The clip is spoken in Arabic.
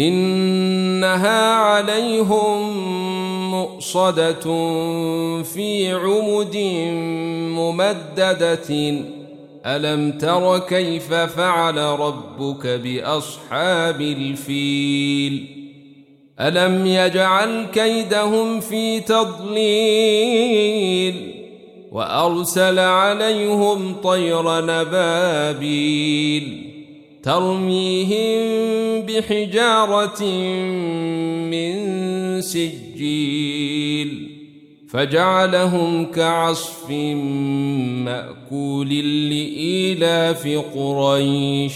إنها عليهم مؤصدة في عمد ممددة. ألم تر كيف فعل ربك بأصحاب الفيل؟ ألم يجعل كيدهم في تضليل؟ وأرسل عليهم طير نبابيل. ترميهم بحجارة من سجيل فجعلهم كعصف مأكول لإيلاف قريش